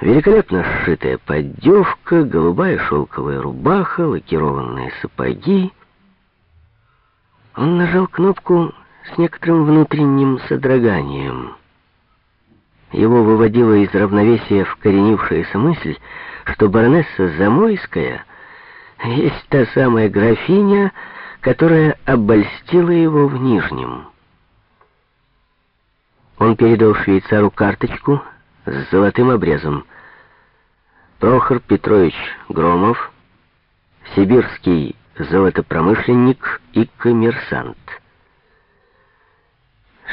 Великолепно сшитая поддевка, голубая шелковая рубаха, лакированные сапоги. Он нажал кнопку с некоторым внутренним содроганием. Его выводила из равновесия вкоренившаяся мысль, что баронесса Замойская есть та самая графиня, которая обольстила его в Нижнем. Он передал швейцару карточку с золотым обрезом. Прохор Петрович Громов, сибирский золотопромышленник и коммерсант.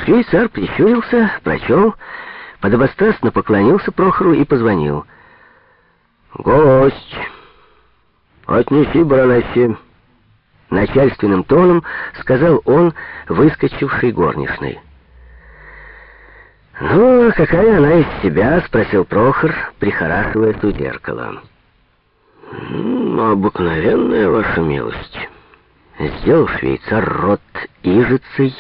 Швейцар прищурился, прочел, подобострастно поклонился Прохору и позвонил. «Гость! Отнеси баронессе!» Начальственным тоном сказал он, выскочивший горничной. «Ну, какая она из себя?» — спросил Прохор, прихорашиваясь у зеркала. «Обыкновенная ваша милость». Сделал швейцар рот ижицей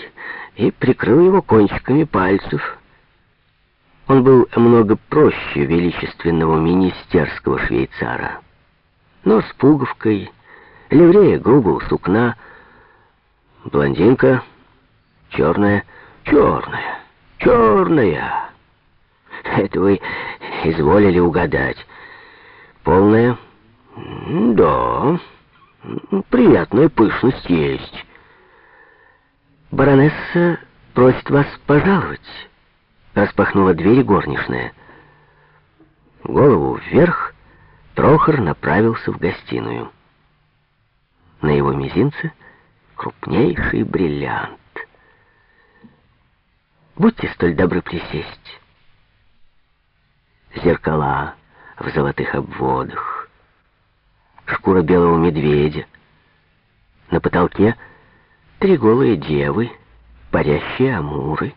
и прикрыл его кончиками пальцев. Он был много проще величественного министерского швейцара. Но с пуговкой, ливрея грубого сукна, блондинка, черная, черная, черная. Это вы изволили угадать. Полная? Да, приятная пышность есть. Баронесса просит вас пожаловать. Распахнула дверь горничная. Голову вверх Трохор направился в гостиную. На его мизинце крупнейший бриллиант. Будьте столь добры присесть. Зеркала в золотых обводах. Шкура белого медведя. На потолке три голые девы, парящие амуры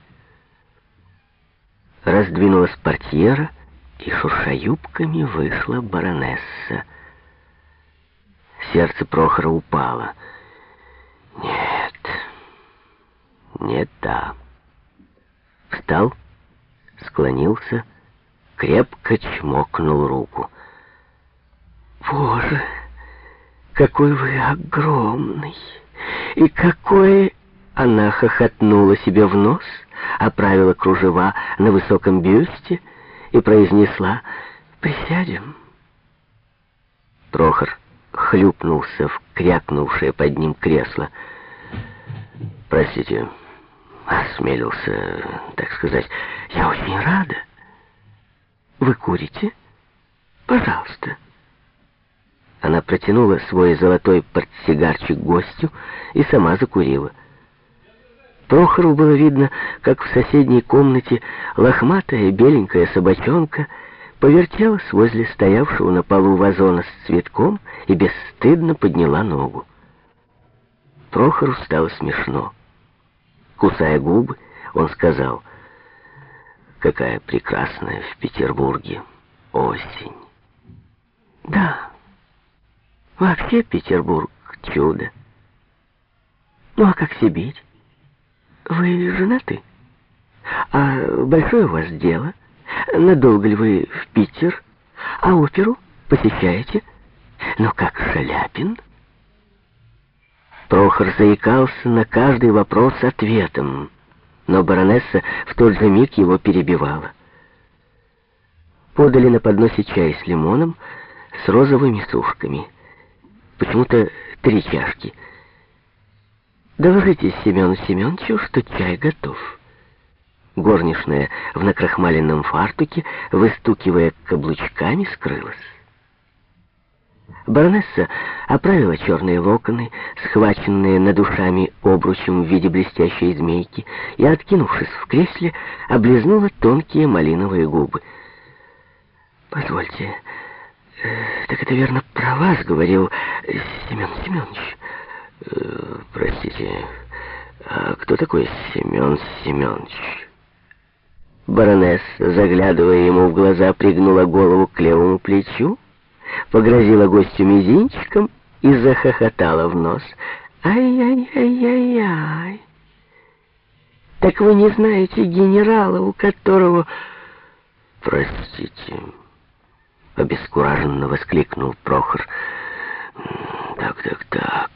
раздвинулась портьера, и, шурша юбками, вышла баронесса. Сердце Прохора упало. Нет, не та. Встал, склонился, крепко чмокнул руку. «Боже, какой вы огромный! И какое...» Она хохотнула себе в нос — оправила кружева на высоком бюсте и произнесла «Присядем». Прохор хлюпнулся в крякнувшее под ним кресло. «Простите, осмелился, так сказать. Я очень рада. Вы курите? Пожалуйста». Она протянула свой золотой портсигарчик гостю и сама закурила. Прохору было видно, как в соседней комнате лохматая беленькая собачонка повертелась возле стоявшего на полу вазона с цветком и бесстыдно подняла ногу. Прохору стало смешно. Кусая губы, он сказал, «Какая прекрасная в Петербурге осень!» «Да, вообще Петербург — чудо. Ну а как Сибирь?» Вы женаты? А большое у вас дело? Надолго ли вы в Питер? А оперу посещаете? Ну как Шаляпин? Прохор заикался на каждый вопрос ответом, но баронесса в тот же миг его перебивала. Подали на подносе чай с лимоном, с розовыми сушками. Почему-то три чашки — Доложите Семену Семеновичу, что чай готов. Горничная в накрахмаленном фартуке, выстукивая каблучками, скрылась. Баронесса оправила черные локоны, схваченные над ушами обручем в виде блестящей змейки, и, откинувшись в кресле, облизнула тонкие малиновые губы. «Позвольте, э, так это верно про вас говорил Семен Семенович?» Э, простите, а кто такой Семен Семенович? Баронесса, заглядывая ему в глаза, пригнула голову к левому плечу, погрозила гостю мизинчиком и захохотала в нос. «Ай-яй-яй-яй-яй! Так вы не знаете генерала, у которого...» «Простите», — обескураженно воскликнул Прохор. «Так, так, так...»